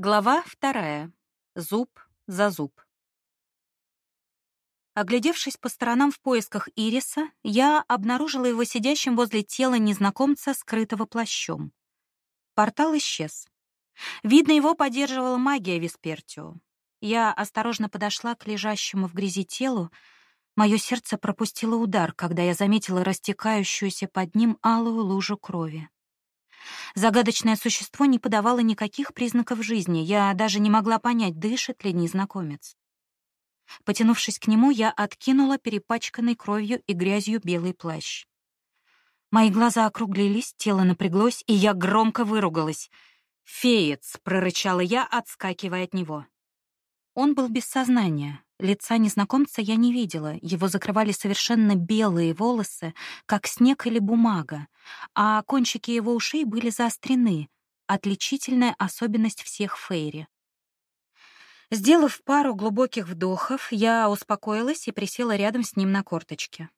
Глава вторая. Зуб за зуб. Оглядевшись по сторонам в поисках Ириса, я обнаружила его сидящим возле тела незнакомца, скрытого плащом. Портал исчез. Видно, его поддерживала магия Виспертио. Я осторожно подошла к лежащему в грязи телу. Мое сердце пропустило удар, когда я заметила растекающуюся под ним алую лужу крови. Загадочное существо не подавало никаких признаков жизни. Я даже не могла понять, дышит ли незнакомец. Потянувшись к нему, я откинула перепачканный кровью и грязью белый плащ. Мои глаза округлились, тело напряглось, и я громко выругалась. «Феец!» — прорычала я, отскакивая от него. Он был без сознания. Лица незнакомца я не видела, его закрывали совершенно белые волосы, как снег или бумага, а кончики его ушей были заострены, отличительная особенность всех фейри. Сделав пару глубоких вдохов, я успокоилась и присела рядом с ним на корточке.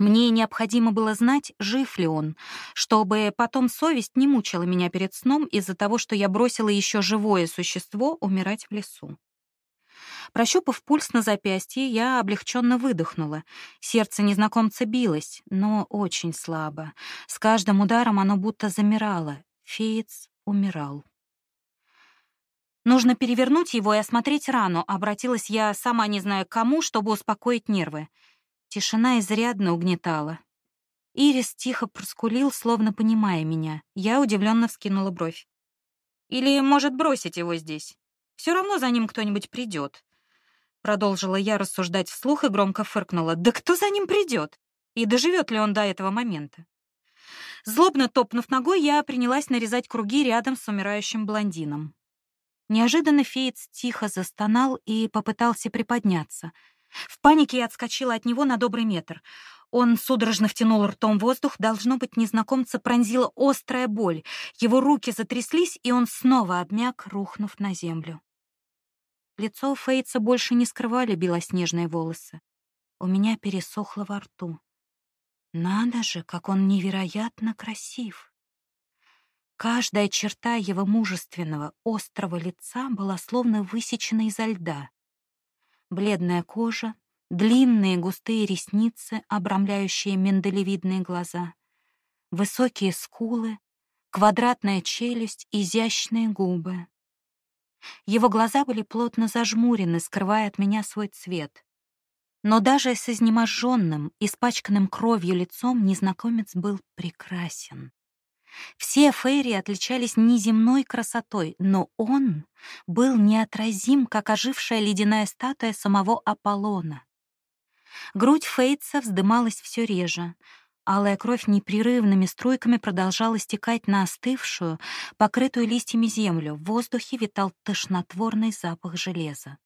Мне необходимо было знать, жив ли он, чтобы потом совесть не мучила меня перед сном из-за того, что я бросила еще живое существо умирать в лесу. Прощупав пульс на запястье, я облегченно выдохнула. Сердце незнакомца билось, но очень слабо. С каждым ударом оно будто замирало. Феец умирал. Нужно перевернуть его и осмотреть рану, обратилась я сама не знаю кому, чтобы успокоить нервы. Тишина изрядно угнетала. Ирис тихо проскулил, словно понимая меня. Я удивленно вскинула бровь. Или, может, бросить его здесь? Все равно за ним кто-нибудь придет. Продолжила я рассуждать вслух и громко фыркнула. Да кто за ним придет? И доживет ли он до этого момента? Злобно топнув ногой, я принялась нарезать круги рядом с умирающим блондином. Неожиданно Феец тихо застонал и попытался приподняться. В панике я отскочила от него на добрый метр. Он судорожно втянул ртом воздух, должно быть, незнакомца пронзила острая боль. Его руки затряслись, и он снова обмяк, рухнув на землю. Лицо Фейтса больше не скрывали белоснежные волосы. У меня пересохло во рту. Надо же, как он невероятно красив. Каждая черта его мужественного, острого лица была словно высечена изо льда. Бледная кожа, длинные густые ресницы, обрамляющие миндалевидные глаза, высокие скулы, квадратная челюсть, изящные губы. Его глаза были плотно зажмурены, скрывая от меня свой цвет. Но даже с изнеможенным, испачканным кровью лицом незнакомец был прекрасен. Все фейри отличались неземной красотой, но он был неотразим, как ожившая ледяная статуя самого Аполлона. Грудь Фейтса вздымалась все реже. Алая кровь непрерывными струйками продолжала стекать на остывшую, покрытую листьями землю. В воздухе витал тошнотворный запах железа.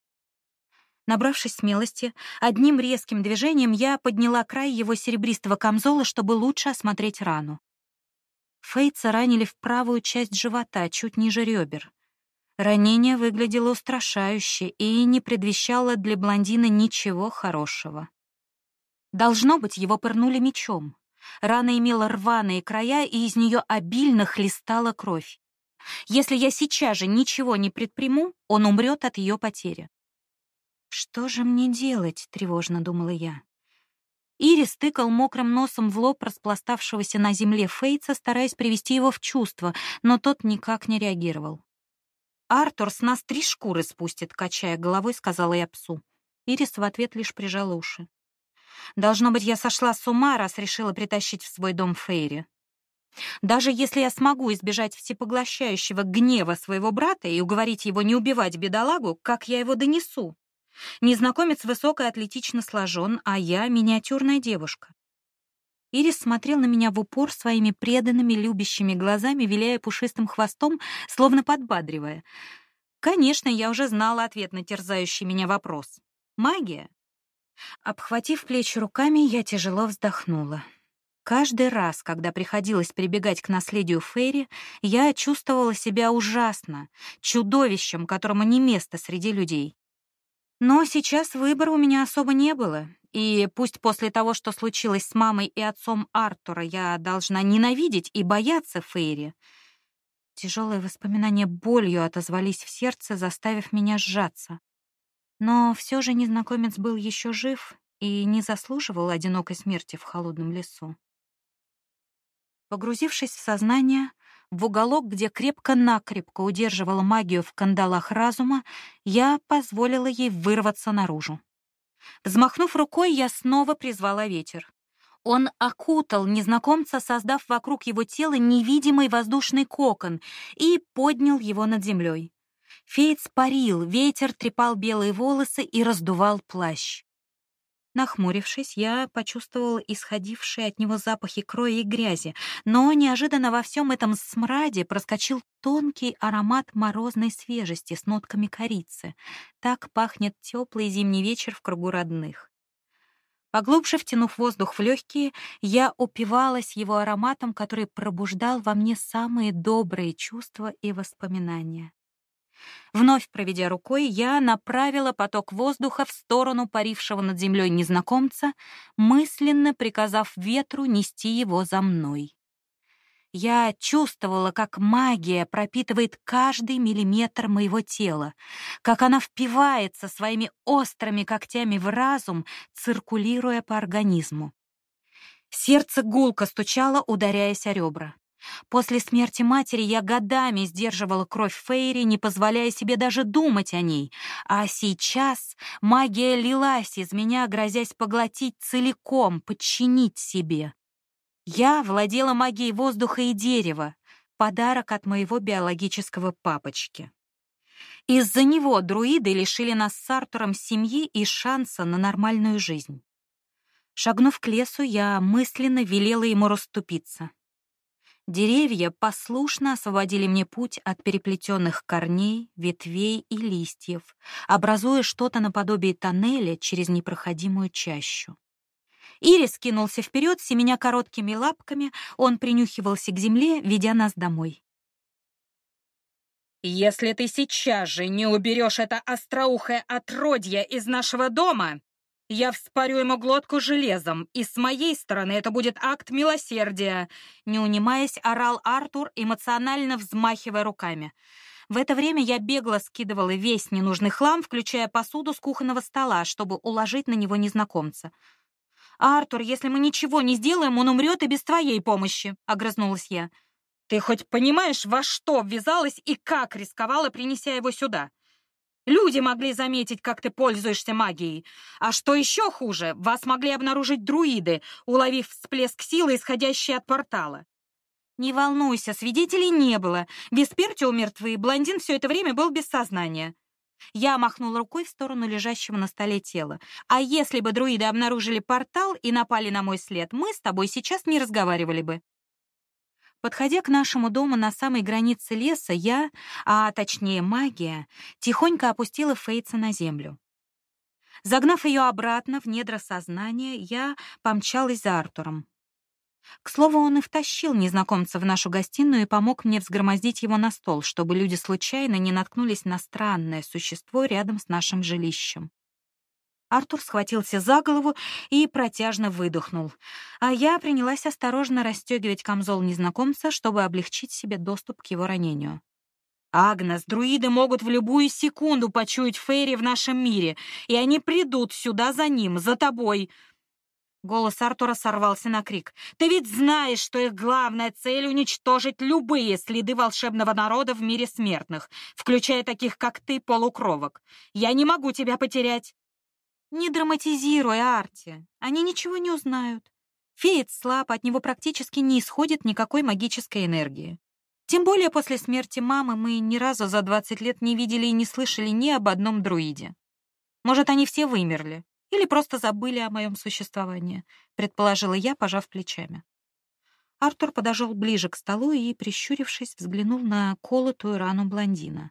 Набравшись смелости, одним резким движением я подняла край его серебристого камзола, чтобы лучше осмотреть рану. Фейтса ранили в правую часть живота, чуть ниже ребер. Ранение выглядело устрашающе и не предвещало для блондина ничего хорошего. Должно быть, его пырнули мечом. Рана имела рваные края, и из нее обильно хлестала кровь. Если я сейчас же ничего не предприму, он умрет от ее потери. «Что же мне делать?» — тревожно думала я. Ирис тыкал мокрым носом в лоб распластавшегося на земле Фейца, стараясь привести его в чувство, но тот никак не реагировал. «Артур с нас три шкуры спустит», — качая головой, сказала я псу. Ирис в ответ лишь прижал уши. Должно быть, я сошла с ума, раз решила притащить в свой дом Фейри. Даже если я смогу избежать всепоглощающего гнева своего брата и уговорить его не убивать бедолагу, как я его донесу? Незнакомец высок и атлетично сложен, а я — миниатюрная девушка. Ирис смотрел на меня в упор своими преданными, любящими глазами, виляя пушистым хвостом, словно подбадривая. Конечно, я уже знала ответ на терзающий меня вопрос. Магия? Обхватив плечи руками, я тяжело вздохнула. Каждый раз, когда приходилось прибегать к наследию Фейри, я чувствовала себя ужасно, чудовищем, которому не место среди людей. Но сейчас выбора у меня особо не было, и пусть после того, что случилось с мамой и отцом Артура, я должна ненавидеть и бояться Фейри, Тяжелые воспоминания болью отозвались в сердце, заставив меня сжаться. Но все же незнакомец был еще жив и не заслуживал одинокой смерти в холодном лесу. Погрузившись в сознание, в уголок, где крепко-накрепко удерживала магию в кандалах разума, я позволила ей вырваться наружу. Взмахнув рукой, я снова призвала ветер. Он окутал незнакомца, создав вокруг его тела невидимый воздушный кокон и поднял его над землей. Фейц парил, ветер трепал белые волосы и раздувал плащ. Нахмурившись, я почувствовала исходившие от него запахи крови и грязи, но неожиданно во всем этом смраде проскочил тонкий аромат морозной свежести с нотками корицы. Так пахнет теплый зимний вечер в кругу родных. Поглубже втянув воздух в легкие, я упивалась его ароматом, который пробуждал во мне самые добрые чувства и воспоминания. Вновь проведя рукой, я направила поток воздуха в сторону парившего над землей незнакомца, мысленно приказав ветру нести его за мной. Я чувствовала, как магия пропитывает каждый миллиметр моего тела, как она впивается своими острыми когтями в разум, циркулируя по организму. Сердце гулко стучало, ударяясь о ребра. После смерти матери я годами сдерживала кровь Фейри, не позволяя себе даже думать о ней. А сейчас магия лилась из меня, грозясь поглотить целиком, подчинить себе. Я владела магией воздуха и дерева, подарок от моего биологического папочки. Из-за него друиды лишили нас с Артуром семьи и шанса на нормальную жизнь. Шагнув к лесу, я мысленно велела ему расступиться. Деревья послушно освободили мне путь от переплетенных корней, ветвей и листьев, образуя что-то наподобие тоннеля через непроходимую чащу. Ирис кинулся вперед, семеня короткими лапками, он принюхивался к земле, ведя нас домой. «Если ты сейчас же не уберешь это остроухое отродье из нашего дома, я вспорю ему глотку железом, и с моей стороны это будет акт милосердия», не унимаясь, орал Артур, эмоционально взмахивая руками. В это время я бегло скидывала весь ненужный хлам, включая посуду с кухонного стола, чтобы уложить на него незнакомца. «Артур, если мы ничего не сделаем, он умрет и без твоей помощи», — огрызнулась я. «Ты хоть понимаешь, во что ввязалась и как рисковала, принеся его сюда?» Люди могли заметить, как ты пользуешься магией. А что еще хуже, вас могли обнаружить друиды, уловив всплеск силы, исходящий от портала. Не волнуйся, свидетелей не было. Веспертио мертвы, блондин все это время был без сознания. Я махнула рукой в сторону лежащего на столе тела. А если бы друиды обнаружили портал и напали на мой след, мы с тобой сейчас не разговаривали бы. Подходя к нашему дому на самой границе леса, я, а точнее магия, тихонько опустила Фейтса на землю. Загнав ее обратно в недра сознания, я помчалась за Артуром. К слову, он и втащил незнакомца в нашу гостиную и помог мне взгромоздить его на стол, чтобы люди случайно не наткнулись на странное существо рядом с нашим жилищем. Артур схватился за голову и протяжно выдохнул, а я принялась осторожно расстегивать камзол незнакомца, чтобы облегчить себе доступ к его ранению. «Агнес, друиды могут в любую секунду почуять Фейри в нашем мире, и они придут сюда за ним, за тобой!» Голос Артура сорвался на крик. «Ты ведь знаешь, что их главная цель — уничтожить любые следы волшебного народа в мире смертных, включая таких, как ты, полукровок. Я не могу тебя потерять. Не драматизируй, Арти. Они ничего не узнают. Феец слаб, от него практически не исходит никакой магической энергии. Тем более после смерти мамы мы ни разу за 20 лет не видели и не слышали ни об одном друиде. Может, они все вымерли или просто забыли о моем существовании, предположила я, пожав плечами. Артур подошел ближе к столу и, прищурившись, взглянул на колотую рану блондина.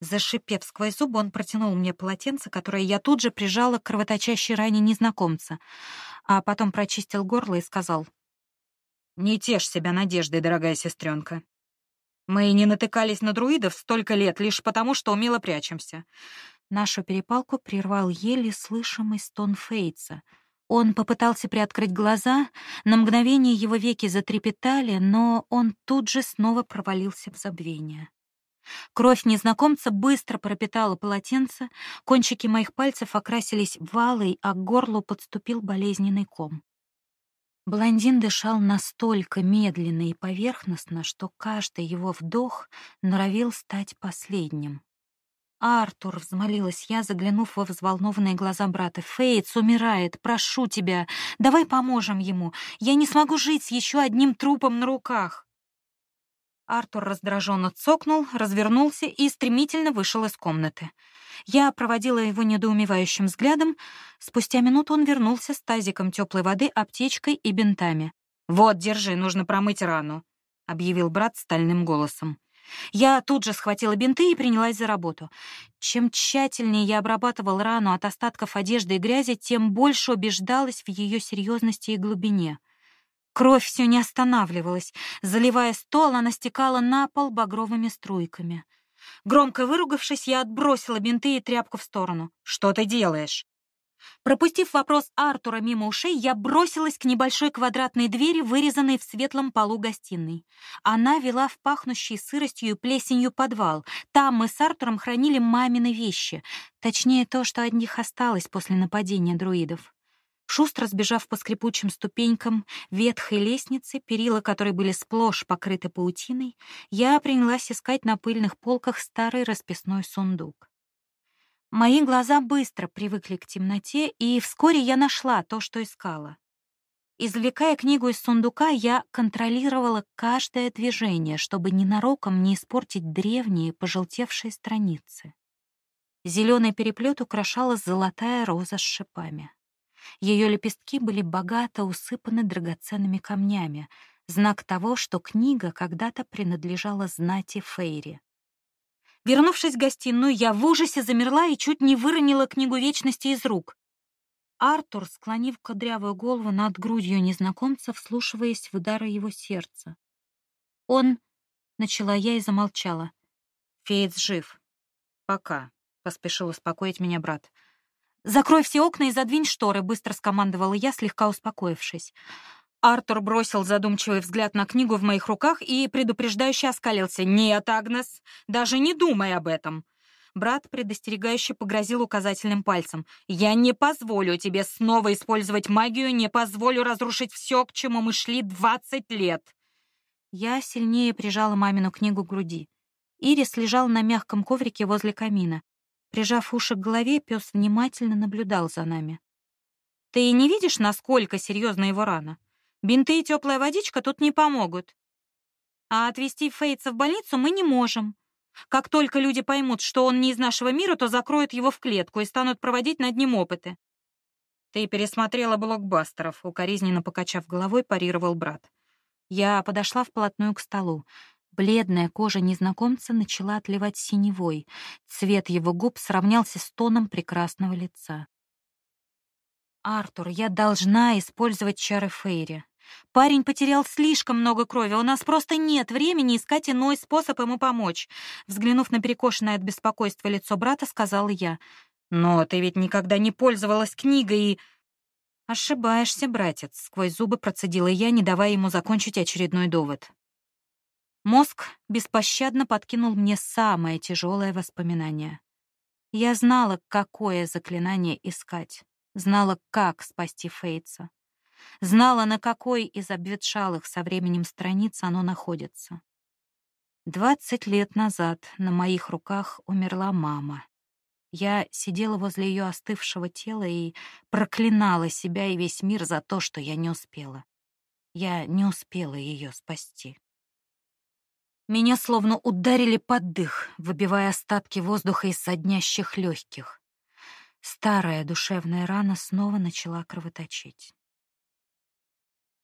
Зашипев сквозь зубы, он протянул мне полотенце, которое я тут же прижала к кровоточащей ране незнакомца, а потом прочистил горло и сказал. «Не тешь себя надеждой, дорогая сестренка. Мы не натыкались на друидов столько лет лишь потому, что умело прячемся». Нашу перепалку прервал еле слышимый стон Фейтса. Он попытался приоткрыть глаза, на мгновение его веки затрепетали, но он тут же снова провалился в забвение. Кровь незнакомца быстро пропитала полотенце, кончики моих пальцев окрасились валой, а к горлу подступил болезненный ком. Блондин дышал настолько медленно и поверхностно, что каждый его вдох норовил стать последним. «Артур», — взмолилась я, заглянув во взволнованные глаза брата, — «Фейтс умирает, прошу тебя, давай поможем ему. Я не смогу жить с еще одним трупом на руках». Артур раздраженно цокнул, развернулся и стремительно вышел из комнаты. Я проводила его недоумевающим взглядом. Спустя минуту он вернулся с тазиком теплой воды, аптечкой и бинтами. «Вот, держи, нужно промыть рану», — объявил брат стальным голосом. Я тут же схватила бинты и принялась за работу. Чем тщательнее я обрабатывал рану от остатков одежды и грязи, тем больше убеждалась в ее серьезности и глубине. Кровь все не останавливалась. Заливая стол, она стекала на пол багровыми струйками. Громко выругавшись, я отбросила бинты и тряпку в сторону. «Что ты делаешь?» Пропустив вопрос Артура мимо ушей, я бросилась к небольшой квадратной двери, вырезанной в светлом полу гостиной. Она вела в пахнущий сыростью и плесенью подвал. Там мы с Артуром хранили мамины вещи, точнее то, что от них осталось после нападения друидов. Шустро сбежав по скрипучим ступенькам ветхой лестницы, перила которой были сплошь покрыты паутиной, я принялась искать на пыльных полках старый расписной сундук. Мои глаза быстро привыкли к темноте, и вскоре я нашла то, что искала. Извлекая книгу из сундука, я контролировала каждое движение, чтобы ненароком не испортить древние пожелтевшие страницы. Зеленый переплет украшала золотая роза с шипами. Ее лепестки были богато усыпаны драгоценными камнями, знак того, что книга когда-то принадлежала знати Фейри. Вернувшись в гостиную, я в ужасе замерла и чуть не выронила книгу вечности из рук. Артур, склонив кудрявую голову над грудью незнакомца, вслушиваясь в удары его сердца. Он... Начала я и замолчала. Феец жив. Пока, — поспешил успокоить меня брат. «Закрой все окна и задвинь шторы», — быстро скомандовала я, слегка успокоившись. Артур бросил задумчивый взгляд на книгу в моих руках и предупреждающе оскалился. «Нет, Агнес, даже не думай об этом!» Брат предостерегающе погрозил указательным пальцем. «Я не позволю тебе снова использовать магию, не позволю разрушить все, к чему мы шли двадцать лет!» Я сильнее прижала мамину книгу к груди. Ирис лежал на мягком коврике возле камина. Прижав уши к голове, пес внимательно наблюдал за нами. «Ты не видишь, насколько серьезна его рана? Бинты и теплая водичка тут не помогут. А отвезти Фейтса в больницу мы не можем. Как только люди поймут, что он не из нашего мира, то закроют его в клетку и станут проводить над ним опыты. Ты пересмотрела блокбастеров, укоризненно покачав головой, парировал брат. Я подошла вплотную к столу. Бледная кожа незнакомца начала отливать синевой. Цвет его губ сравнялся с тоном прекрасного лица. «Артур, я должна использовать чары Фейри. Парень потерял слишком много крови, у нас просто нет времени искать иной способ ему помочь». Взглянув на перекошенное от беспокойства лицо брата, сказала я. «Но ты ведь никогда не пользовалась книгой и...» «Ошибаешься, братец», — сквозь зубы процедила я, не давая ему закончить очередной довод. Мозг беспощадно подкинул мне самое тяжелое воспоминание. Я знала, какое заклинание искать, знала, как спасти Фейтса, знала, на какой из обветшалых со временем страниц оно находится. Двадцать лет назад на моих руках умерла мама. Я сидела возле ее остывшего тела и проклинала себя и весь мир за то, что я не успела. Я не успела ее спасти. Меня словно ударили под дых, выбивая остатки воздуха из соднящих легких. Старая душевная рана снова начала кровоточить.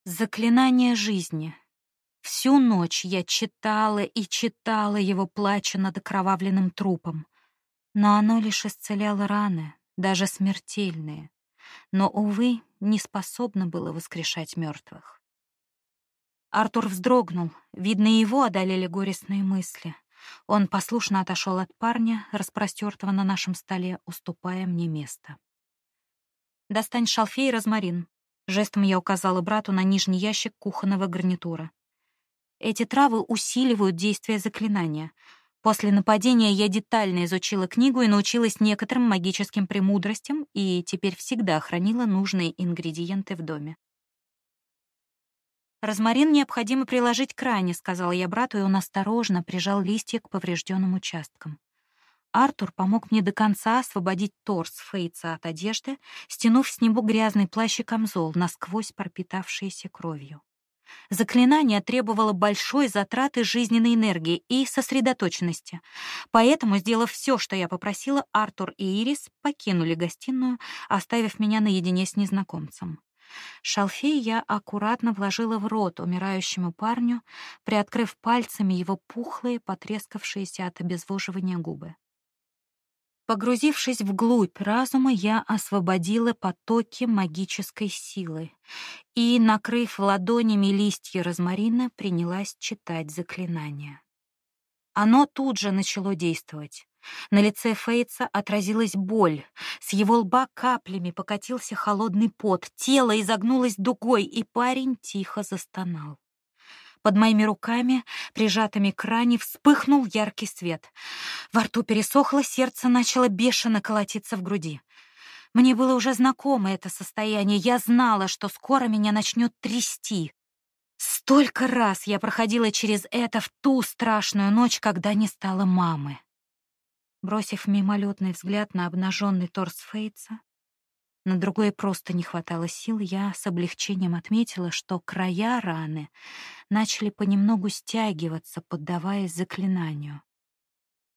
Заклинание жизни. Всю ночь я читала и читала его, плача над окровавленным трупом. Но оно лишь исцеляло раны, даже смертельные. Но, увы, не способно было воскрешать мертвых. Артур вздрогнул. Видно, его одолели горестные мысли. Он послушно отошел от парня, распростертого на нашем столе, уступая мне место. Достань шалфей и розмарин. Жестом я указала брату на нижний ящик кухонного гарнитура. Эти травы усиливают действие заклинания. После нападения я детально изучила книгу и научилась некоторым магическим премудростям и теперь всегда хранила нужные ингредиенты в доме. «Розмарин необходимо приложить к ране», — сказала я брату, и он осторожно прижал листья к поврежденным участкам. Артур помог мне до конца освободить торс Фейтса от одежды, стянув с него грязный плащ и камзол, насквозь пропитавшиеся кровью. Заклинание требовало большой затраты жизненной энергии и сосредоточенности. Поэтому, сделав все, что я попросила, Артур и Ирис покинули гостиную, оставив меня наедине с незнакомцем. Шалфей я аккуратно вложила в рот умирающему парню, приоткрыв пальцами его пухлые, потрескавшиеся от обезвоживания губы. Погрузившись вглубь разума, я освободила потоки магической силы и, накрыв ладонями листья розмарина, принялась читать заклинание. Оно тут же начало действовать. На лице Фейтса отразилась боль. С его лба каплями покатился холодный пот, тело изогнулось дугой, и парень тихо застонал. Под моими руками, прижатыми к ране, вспыхнул яркий свет. Во рту пересохло, сердце начало бешено колотиться в груди. Мне было уже знакомо это состояние. Я знала, что скоро меня начнет трясти. Столько раз я проходила через это в ту страшную ночь, когда не стало мамы. Бросив мимолетный взгляд на обнаженный торс Фейтса, на другое просто не хватало сил, я с облегчением отметила, что края раны начали понемногу стягиваться, поддаваясь заклинанию.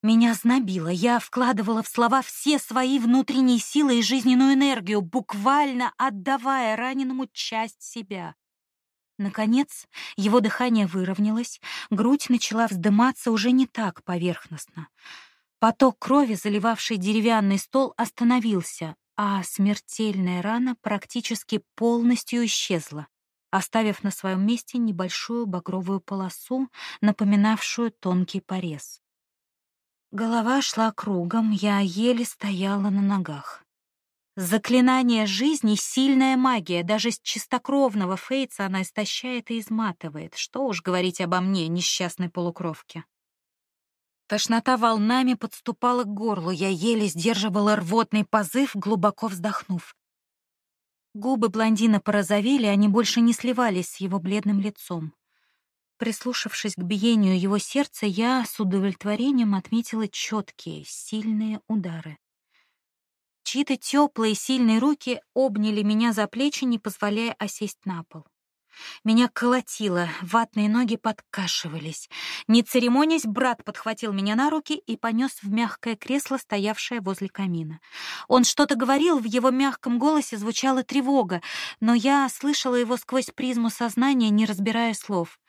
Меня знобило, я вкладывала в слова все свои внутренние силы и жизненную энергию, буквально отдавая раненому часть себя. Наконец, его дыхание выровнялось, грудь начала вздыматься уже не так поверхностно. Поток крови, заливавший деревянный стол, остановился, а смертельная рана практически полностью исчезла, оставив на своем месте небольшую багровую полосу, напоминавшую тонкий порез. Голова шла кругом, я еле стояла на ногах. Заклинание жизни — сильная магия. Даже с чистокровного Фейца она истощает и изматывает. Что уж говорить обо мне, несчастной полукровке. Тошнота волнами подступала к горлу, я еле сдерживала рвотный позыв, глубоко вздохнув. Губы блондина порозовели, они больше не сливались с его бледным лицом. Прислушавшись к биению его сердца, я с удовлетворением отметила четкие, сильные удары. Чьи-то теплые, сильные руки обняли меня за плечи, не позволяя осесть на пол. Меня колотило, ватные ноги подкашивались. Не церемонясь, брат подхватил меня на руки и понес в мягкое кресло, стоявшее возле камина. Он что-то говорил, в его мягком голосе звучала тревога, но я слышала его сквозь призму сознания, не разбирая слов.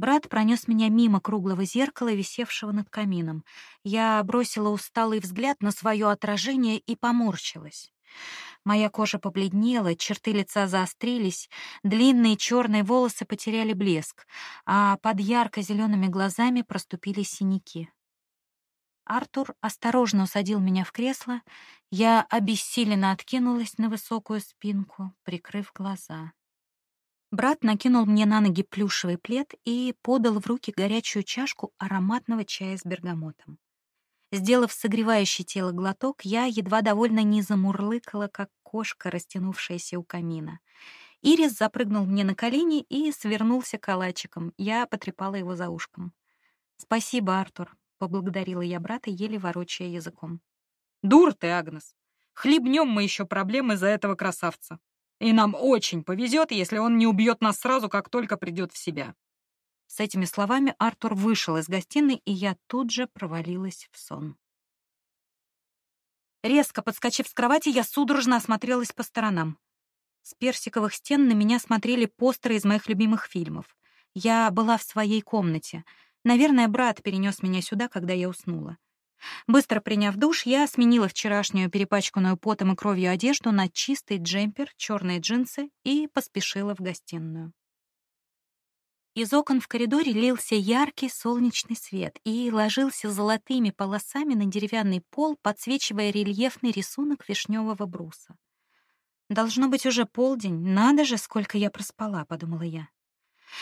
Брат пронес меня мимо круглого зеркала, висевшего над камином. Я бросила усталый взгляд на свое отражение и поморщилась. Моя кожа побледнела, черты лица заострились, длинные черные волосы потеряли блеск, а под ярко-зелеными глазами проступили синяки. Артур осторожно усадил меня в кресло, я обессиленно откинулась на высокую спинку, прикрыв глаза. Брат накинул мне на ноги плюшевый плед и подал в руки горячую чашку ароматного чая с бергамотом. Сделав согревающий тело глоток, я едва довольно не замурлыкала, как кошка, растянувшаяся у камина. Ирис запрыгнул мне на колени и свернулся калачиком. Я потрепала его за ушком. «Спасибо, Артур», — поблагодарила я брата, еле ворочая языком. «Дур ты, Агнес! Хлебнем мы еще проблемы за этого красавца. И нам очень повезет, если он не убьет нас сразу, как только придет в себя. С этими словами Артур вышел из гостиной, и я тут же провалилась в сон. Резко подскочив с кровати, я судорожно осмотрелась по сторонам. С персиковых стен на меня смотрели постеры из моих любимых фильмов. Я была в своей комнате. Наверное, брат перенес меня сюда, когда я уснула. Быстро приняв душ, я сменила вчерашнюю перепачканную потом и кровью одежду на чистый джемпер, черные джинсы и поспешила в гостиную. Из окон в коридоре лился яркий солнечный свет и ложился золотыми полосами на деревянный пол, подсвечивая рельефный рисунок вишневого бруса. Должно быть уже полдень, надо же, сколько я проспала, подумала я.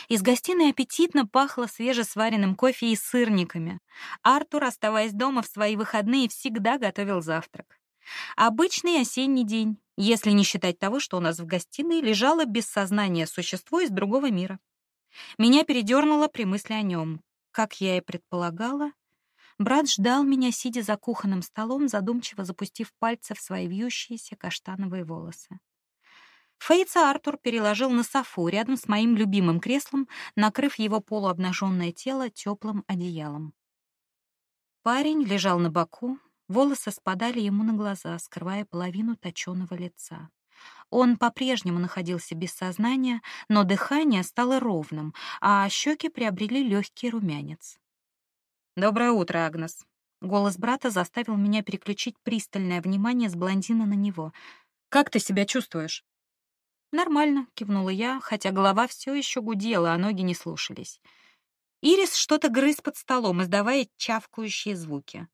Из гостиной аппетитно пахло свежесваренным кофе и сырниками. Артур, оставаясь дома в свои выходные, всегда готовил завтрак. Обычный осенний день, если не считать того, что у нас в гостиной лежало без сознания существо из другого мира. Меня передернуло при мысли о нем. Как я и предполагала, брат ждал меня, сидя за кухонным столом, задумчиво запустив пальцы в свои вьющиеся каштановые волосы. Фейца Артур переложил на софу рядом с моим любимым креслом, накрыв его полуобнаженное тело теплым одеялом. Парень лежал на боку, волосы спадали ему на глаза, скрывая половину точёного лица. Он по-прежнему находился без сознания, но дыхание стало ровным, а щеки приобрели легкий румянец. «Доброе утро, Агнес». Голос брата заставил меня переключить пристальное внимание с блондина на него. «Как ты себя чувствуешь?» «Нормально», — кивнула я, хотя голова все еще гудела, а ноги не слушались. Ирис что-то грыз под столом, издавая чавкающие звуки.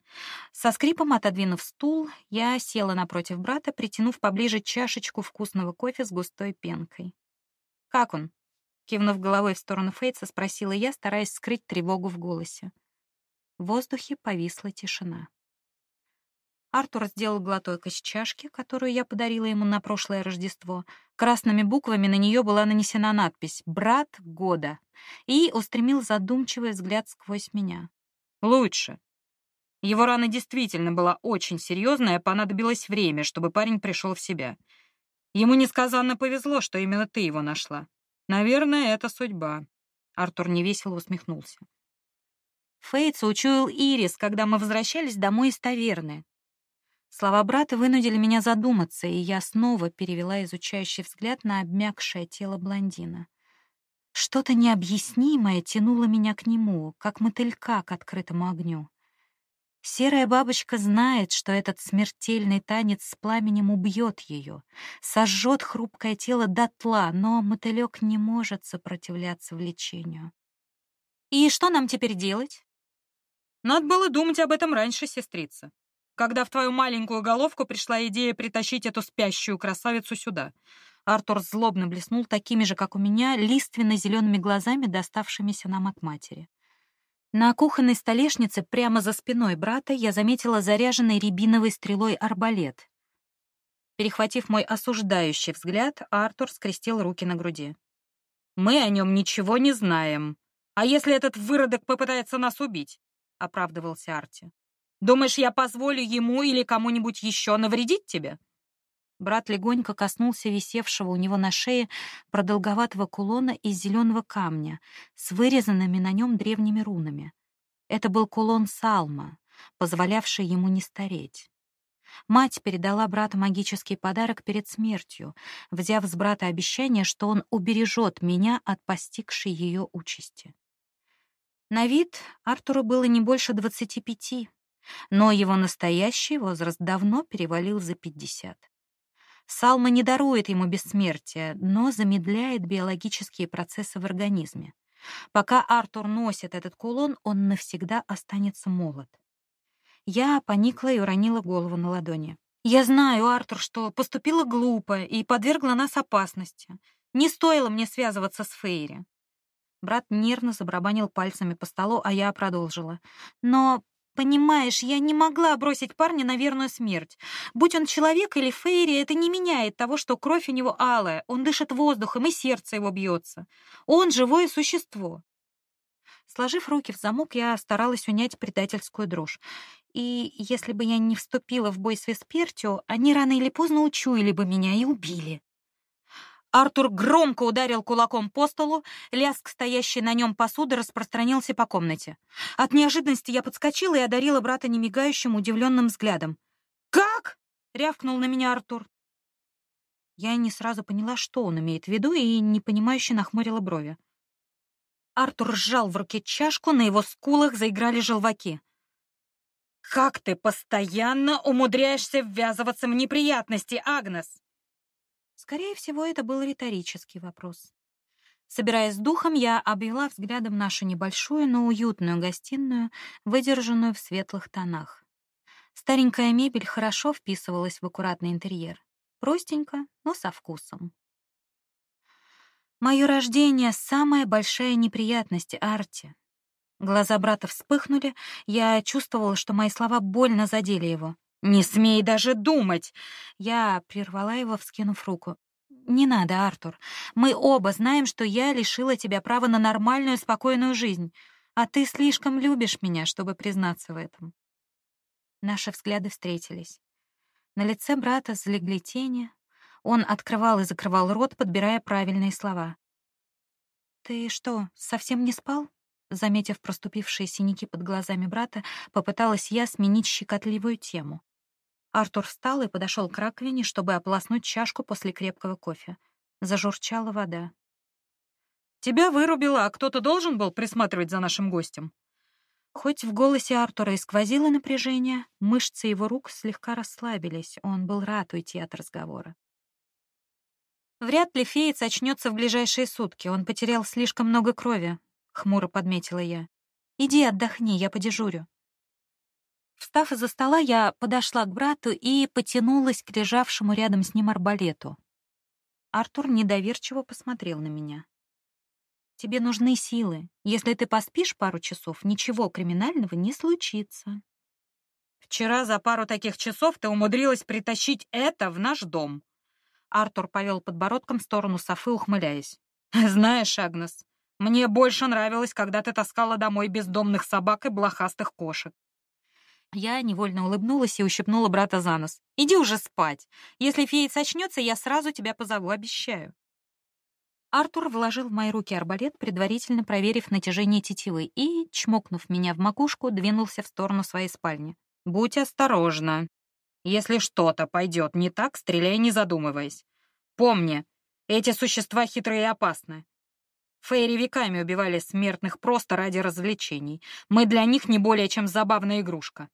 Со скрипом отодвинув стул, я села напротив брата, притянув поближе чашечку вкусного кофе с густой пенкой. «Как он?» — кивнув головой в сторону Фейтса, спросила я, стараясь скрыть тревогу в голосе. В воздухе повисла тишина. Артур сделал глоток из чашки, которую я подарила ему на прошлое Рождество. Красными буквами на нее была нанесена надпись «Брат года» и устремил задумчивый взгляд сквозь меня. «Лучше». Его рана действительно была очень серьезная, понадобилось время, чтобы парень пришел в себя. Ему несказанно повезло, что именно ты его нашла. Наверное, это судьба. Артур невесело усмехнулся. Фейтс учуял Ирис, когда мы возвращались домой из таверны. Слова брата вынудили меня задуматься, и я снова перевела изучающий взгляд на обмякшее тело блондина. Что-то необъяснимое тянуло меня к нему, как мотылька к открытому огню. Серая бабочка знает, что этот смертельный танец с пламенем убьет ее, сожжет хрупкое тело дотла, но мотылек не может сопротивляться влечению. «И что нам теперь делать?» «Надо было думать об этом раньше, сестрица», когда в твою маленькую головку пришла идея притащить эту спящую красавицу сюда. Артур злобно блеснул такими же, как у меня, лиственно-зелеными глазами, доставшимися нам от матери. На кухонной столешнице прямо за спиной брата я заметила заряженный рябиновой стрелой арбалет. Перехватив мой осуждающий взгляд, Артур скрестил руки на груди. «Мы о нем ничего не знаем. А если этот выродок попытается нас убить?» — оправдывался Арти. Думаешь, я позволю ему или кому-нибудь еще навредить тебе?» Брат легонько коснулся висевшего у него на шее продолговатого кулона из зеленого камня с вырезанными на нем древними рунами. Это был кулон Салма, позволявший ему не стареть. Мать передала брату магический подарок перед смертью, взяв с брата обещание, что он убережет меня от постигшей ее участи. На вид Артуру было не больше двадцати пяти, но его настоящий возраст давно перевалил за 50. Салма не дарует ему бессмертия, но замедляет биологические процессы в организме. Пока Артур носит этот кулон, он навсегда останется молод. Я поникла и уронила голову на ладони. Я знаю, Артур, что поступила глупо и подвергла нас опасности. Не стоило мне связываться с Фейри. Брат нервно забарабанил пальцами по столу, а я продолжила. Но Понимаешь, я не могла бросить парня на верную смерть. Будь он человек или фейри, это не меняет того, что кровь у него алая, он дышит воздухом, и сердце его бьется. Он живое существо. Сложив руки в замок, я старалась унять предательскую дрожь. И если бы я не вступила в бой с Веспертио, они рано или поздно учуяли бы меня и убили. Артур громко ударил кулаком по столу, лязг стоящей на нем посуды распространился по комнате. От неожиданности я подскочила и одарила брата немигающим, удивленным взглядом. «Как?» — рявкнул на меня Артур. Я не сразу поняла, что он имеет в виду, и непонимающе нахмурила брови. Артур сжал в руке чашку, на его скулах заиграли желваки. «Как ты постоянно умудряешься ввязываться в неприятности, Агнес?» Скорее всего, это был риторический вопрос. Собираясь с духом, я обвела взглядом нашу небольшую, но уютную гостиную, выдержанную в светлых тонах. Старенькая мебель хорошо вписывалась в аккуратный интерьер. Простенько, но со вкусом. Мое рождение — самая большая неприятность, Арти. Глаза брата вспыхнули, я чувствовала, что мои слова больно задели его. «Не смей даже думать!» Я прервала его, вскинув руку. «Не надо, Артур. Мы оба знаем, что я лишила тебя права на нормальную, спокойную жизнь, а ты слишком любишь меня, чтобы признаться в этом». Наши взгляды встретились. На лице брата залегли тени. Он открывал и закрывал рот, подбирая правильные слова. «Ты что, совсем не спал?» Заметив проступившие синяки под глазами брата, попыталась я сменить щекотливую тему. Артур встал и подошел к раковине, чтобы ополоснуть чашку после крепкого кофе. Зажурчала вода. «Тебя вырубило, а кто-то должен был присматривать за нашим гостем?» Хоть в голосе Артура и сквозило напряжение, мышцы его рук слегка расслабились, он был рад уйти от разговора. «Вряд ли феец очнется в ближайшие сутки, он потерял слишком много крови», — хмуро подметила я. «Иди отдохни, я подежурю». Встав из-за стола, я подошла к брату и потянулась к лежавшему рядом с ним арбалету. Артур недоверчиво посмотрел на меня. «Тебе нужны силы. Если ты поспишь пару часов, ничего криминального не случится». «Вчера за пару таких часов ты умудрилась притащить это в наш дом». Артур повел подбородком в сторону Софы, ухмыляясь. «Знаешь, Агнес, мне больше нравилось, когда ты таскала домой бездомных собак и блохастых кошек. Я невольно улыбнулась и ущипнула брата за нос. «Иди уже спать. Если феец сочнется, я сразу тебя позову, обещаю». Артур вложил в мои руки арбалет, предварительно проверив натяжение тетивы, и, чмокнув меня в макушку, двинулся в сторону своей спальни. «Будь осторожна. Если что-то пойдет не так, стреляй, не задумываясь. Помни, эти существа хитрые и опасны. Фейри веками убивали смертных просто ради развлечений. Мы для них не более чем забавная игрушка.